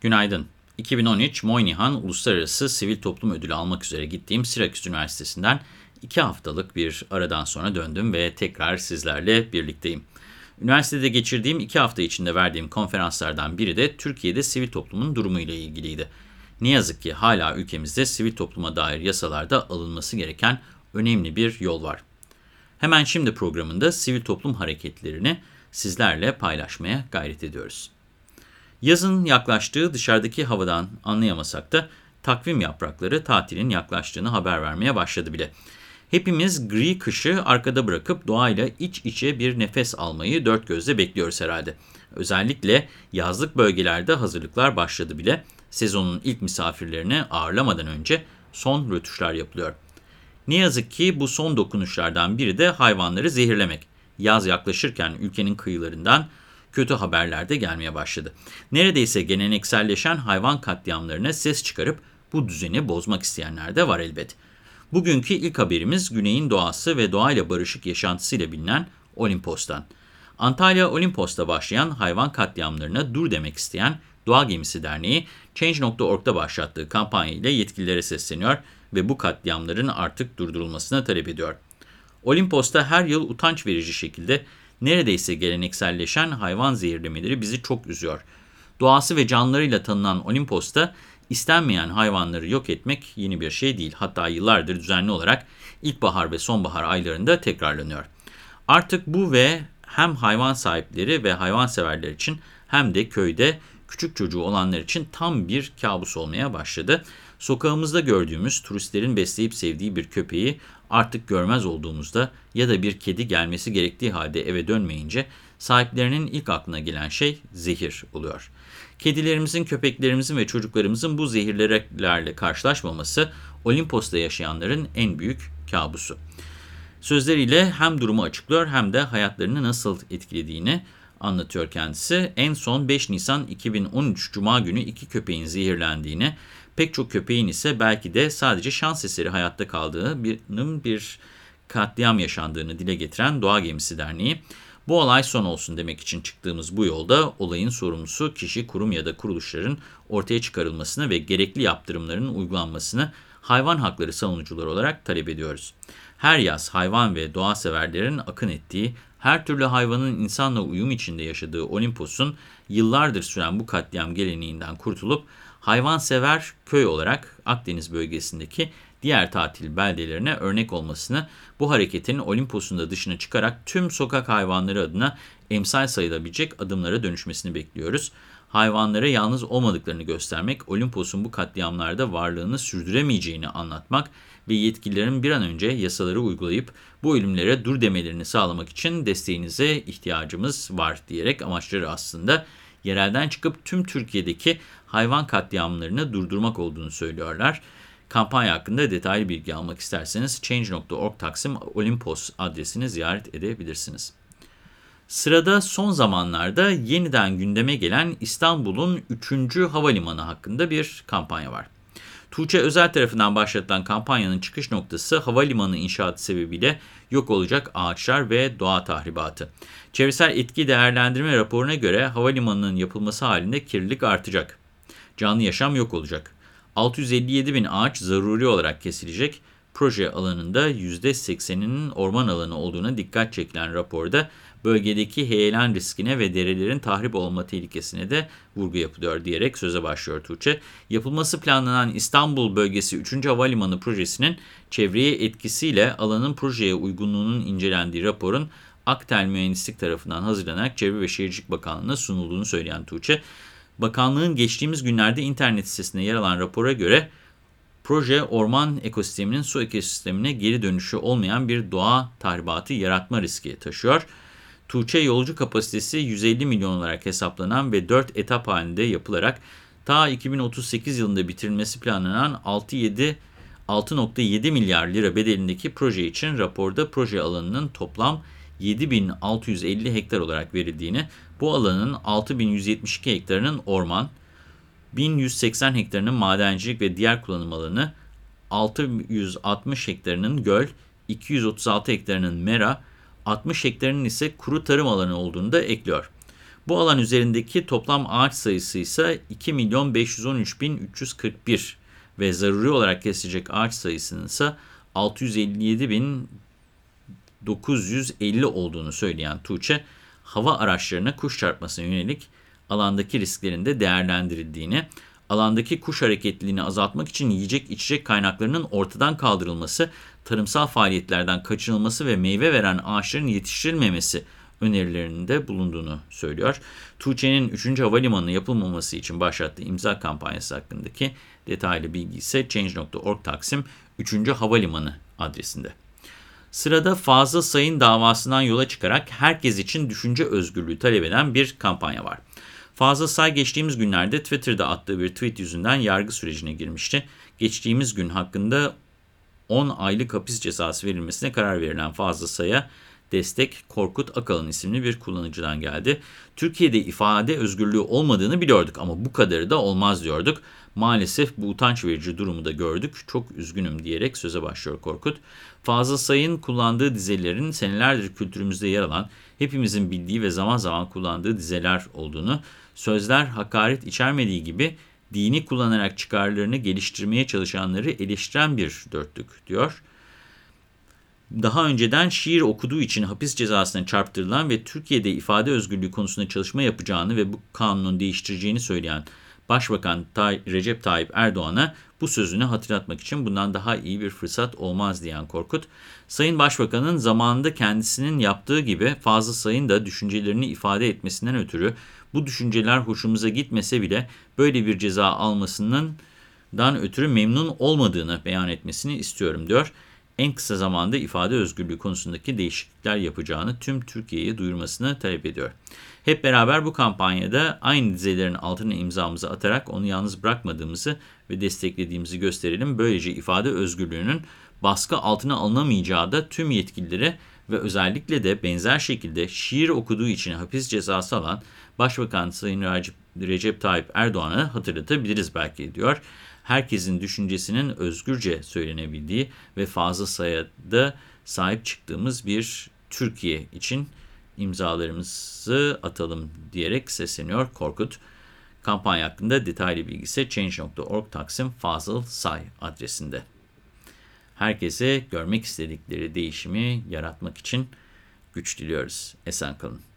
Günaydın. 2013 Moynihan Uluslararası Sivil Toplum Ödülü almak üzere gittiğim Syracuse Üniversitesi'nden iki haftalık bir aradan sonra döndüm ve tekrar sizlerle birlikteyim. Üniversitede geçirdiğim iki hafta içinde verdiğim konferanslardan biri de Türkiye'de sivil toplumun durumuyla ilgiliydi. Ne yazık ki hala ülkemizde sivil topluma dair yasalarda alınması gereken önemli bir yol var. Hemen şimdi programında sivil toplum hareketlerini sizlerle paylaşmaya gayret ediyoruz. Yazın yaklaştığı dışarıdaki havadan anlayamasak da takvim yaprakları tatilin yaklaştığını haber vermeye başladı bile. Hepimiz gri kışı arkada bırakıp doğayla iç içe bir nefes almayı dört gözle bekliyoruz herhalde. Özellikle yazlık bölgelerde hazırlıklar başladı bile. Sezonun ilk misafirlerini ağırlamadan önce son rötuşlar yapılıyor. Ne yazık ki bu son dokunuşlardan biri de hayvanları zehirlemek. Yaz yaklaşırken ülkenin kıyılarından kötü haberler de gelmeye başladı. Neredeyse gelenekselleşen hayvan katliamlarına ses çıkarıp bu düzeni bozmak isteyenler de var elbet. Bugünkü ilk haberimiz Güney'in doğası ve doğayla barışık yaşantısıyla bilinen Olimpos'tan. Antalya Olimpos'ta başlayan hayvan katliamlarına dur demek isteyen Doğa Gemisi Derneği, Change.org'da başlattığı kampanya ile yetkililere sesleniyor ve bu katliamların artık durdurulmasını talep ediyor. Olimpos'ta her yıl utanç verici şekilde neredeyse gelenekselleşen hayvan zehirlemeleri bizi çok üzüyor. Doğası ve canlılarıyla tanınan Olimpos'ta istenmeyen hayvanları yok etmek yeni bir şey değil. Hatta yıllardır düzenli olarak ilkbahar ve sonbahar aylarında tekrarlanıyor. Artık bu ve hem hayvan sahipleri ve hayvanseverler için hem de köyde küçük çocuğu olanlar için tam bir kabus olmaya başladı. Sokağımızda gördüğümüz turistlerin besleyip sevdiği bir köpeği artık görmez olduğumuzda ya da bir kedi gelmesi gerektiği halde eve dönmeyince sahiplerinin ilk aklına gelen şey zehir oluyor. Kedilerimizin, köpeklerimizin ve çocuklarımızın bu zehirlerle karşılaşmaması Olimpos'ta yaşayanların en büyük kabusu. Sözleriyle hem durumu açıklıyor hem de hayatlarını nasıl etkilediğini anlatıyor kendisi. En son 5 Nisan 2013 Cuma günü iki köpeğin zehirlendiğini, pek çok köpeğin ise belki de sadece şans eseri hayatta kaldığının bir katliam yaşandığını dile getiren Doğa Gemisi Derneği, bu olay son olsun demek için çıktığımız bu yolda olayın sorumlusu kişi, kurum ya da kuruluşların ortaya çıkarılmasını ve gerekli yaptırımların uygulanmasını hayvan hakları savunucuları olarak talep ediyoruz. Her yaz hayvan ve doğa severlerin akın ettiği, her türlü hayvanın insanla uyum içinde yaşadığı Olimpos'un yıllardır süren bu katliam geleneğinden kurtulup hayvansever köy olarak Akdeniz bölgesindeki diğer tatil beldelerine örnek olmasını, bu hareketin Olimpos'un da dışına çıkarak tüm sokak hayvanları adına emsal sayılabilecek adımlara dönüşmesini bekliyoruz. Hayvanlara yalnız olmadıklarını göstermek, Olimpos'un bu katliamlarda varlığını sürdüremeyeceğini anlatmak ve yetkililerin bir an önce yasaları uygulayıp bu ölümlere dur demelerini sağlamak için desteğinize ihtiyacımız var diyerek amaçları aslında yerelden çıkıp tüm Türkiye'deki hayvan katliamlarını durdurmak olduğunu söylüyorlar. Kampanya hakkında detaylı bilgi almak isterseniz change.org Taksim Olimpos adresini ziyaret edebilirsiniz. Sırada son zamanlarda yeniden gündeme gelen İstanbul'un 3. havalimanı hakkında bir kampanya var. Tuğçe Özel tarafından başlatılan kampanyanın çıkış noktası havalimanı inşaatı sebebiyle yok olacak ağaçlar ve doğa tahribatı. Çevresel etki değerlendirme raporuna göre havalimanının yapılması halinde kirlilik artacak. Canlı yaşam yok olacak. 657 bin ağaç zaruri olarak kesilecek. Proje alanında %80'inin orman alanı olduğuna dikkat çekilen raporda bölgedeki heyelan riskine ve derelerin tahrip olma tehlikesine de vurgu yapılıyor diyerek söze başlıyor Tuğçe. Yapılması planlanan İstanbul Bölgesi 3. Havalimanı projesinin çevreye etkisiyle alanın projeye uygunluğunun incelendiği raporun Aktel Mühendislik tarafından hazırlanarak Çevre ve Şehircilik Bakanlığı'na sunulduğunu söyleyen Tuğçe, Bakanlığın geçtiğimiz günlerde internet sitesinde yer alan rapora göre proje orman ekosisteminin su ekosistemine geri dönüşü olmayan bir doğa tahribatı yaratma riski taşıyor. Tuğçe yolcu kapasitesi 150 milyon olarak hesaplanan ve 4 etap halinde yapılarak ta 2038 yılında bitirilmesi planlanan 6.7 6.7 milyar lira bedelindeki proje için raporda proje alanının toplam 7650 hektar olarak verildiğini, bu alanın 6172 hektarının orman, 1180 hektarının madencilik ve diğer kullanım alanı, 660 hektarının göl, 236 hektarının mera, 60 hektarının ise kuru tarım alanı olduğunu da ekliyor. Bu alan üzerindeki toplam ağaç sayısı ise 2.513.341 ve zaruri olarak kesilecek ağaç sayısının ise 657.950 olduğunu söyleyen Tuğçe, hava araçlarına kuş çarpmasına yönelik alandaki risklerin de değerlendirildiğini, alandaki kuş hareketliliğini azaltmak için yiyecek içecek kaynaklarının ortadan kaldırılması, tarımsal faaliyetlerden kaçınılması ve meyve veren ağaçların yetiştirilmemesi önerilerinde bulunduğunu söylüyor. Tuğçe'nin 3. havalimanı yapılmaması için başlattığı imza kampanyası hakkındaki detaylı bilgi ise Change.org Taksim 3. Havalimanı adresinde. Sırada Fazıl Say'ın davasından yola çıkarak herkes için düşünce özgürlüğü talep eden bir kampanya var. Fazıl Say geçtiğimiz günlerde Twitter'da attığı bir tweet yüzünden yargı sürecine girmişti. Geçtiğimiz gün hakkında 10 aylık hapis cezası verilmesine karar verilen Fazıl Say'a destek Korkut Akalın isimli bir kullanıcıdan geldi. Türkiye'de ifade özgürlüğü olmadığını biliyorduk ama bu kadarı da olmaz diyorduk. Maalesef bu utanç verici durumu da gördük. Çok üzgünüm diyerek söze başlıyor Korkut. Fazıl Say'ın kullandığı dizelerin senelerdir kültürümüzde yer alan, hepimizin bildiği ve zaman zaman kullandığı dizeler olduğunu, sözler hakaret içermediği gibi dini kullanarak çıkarlarını geliştirmeye çalışanları eleştiren bir dörtlük diyor daha önceden şiir okuduğu için hapis cezasına çarptırılan ve Türkiye'de ifade özgürlüğü konusunda çalışma yapacağını ve bu kanunun değiştireceğini söyleyen Başbakan Tay Recep Tayyip Erdoğan'a bu sözünü hatırlatmak için bundan daha iyi bir fırsat olmaz diyen Korkut, Sayın Başbakan'ın zamanında kendisinin yaptığı gibi Fazıl Say'ın da düşüncelerini ifade etmesinden ötürü bu düşünceler hoşumuza gitmese bile böyle bir ceza almasından ötürü memnun olmadığını beyan etmesini istiyorum diyor en kısa zamanda ifade özgürlüğü konusundaki değişiklikler yapacağını tüm Türkiye'ye duyurmasını talep ediyor. Hep beraber bu kampanyada aynı dizelerin altına imzamızı atarak onu yalnız bırakmadığımızı ve desteklediğimizi gösterelim. Böylece ifade özgürlüğünün baskı altına alınamayacağı da tüm yetkililere ve özellikle de benzer şekilde şiir okuduğu için hapis cezası alan Başbakan Sayın Recep Tayyip Erdoğan'a hatırlatabiliriz belki diyor herkesin düşüncesinin özgürce söylenebildiği ve fazla sayıda sahip çıktığımız bir Türkiye için imzalarımızı atalım diyerek sesleniyor Korkut. Kampanya hakkında detaylı bilgi ise Change.org Taksim Fazıl Say adresinde. Herkese görmek istedikleri değişimi yaratmak için güç diliyoruz. Esen kalın.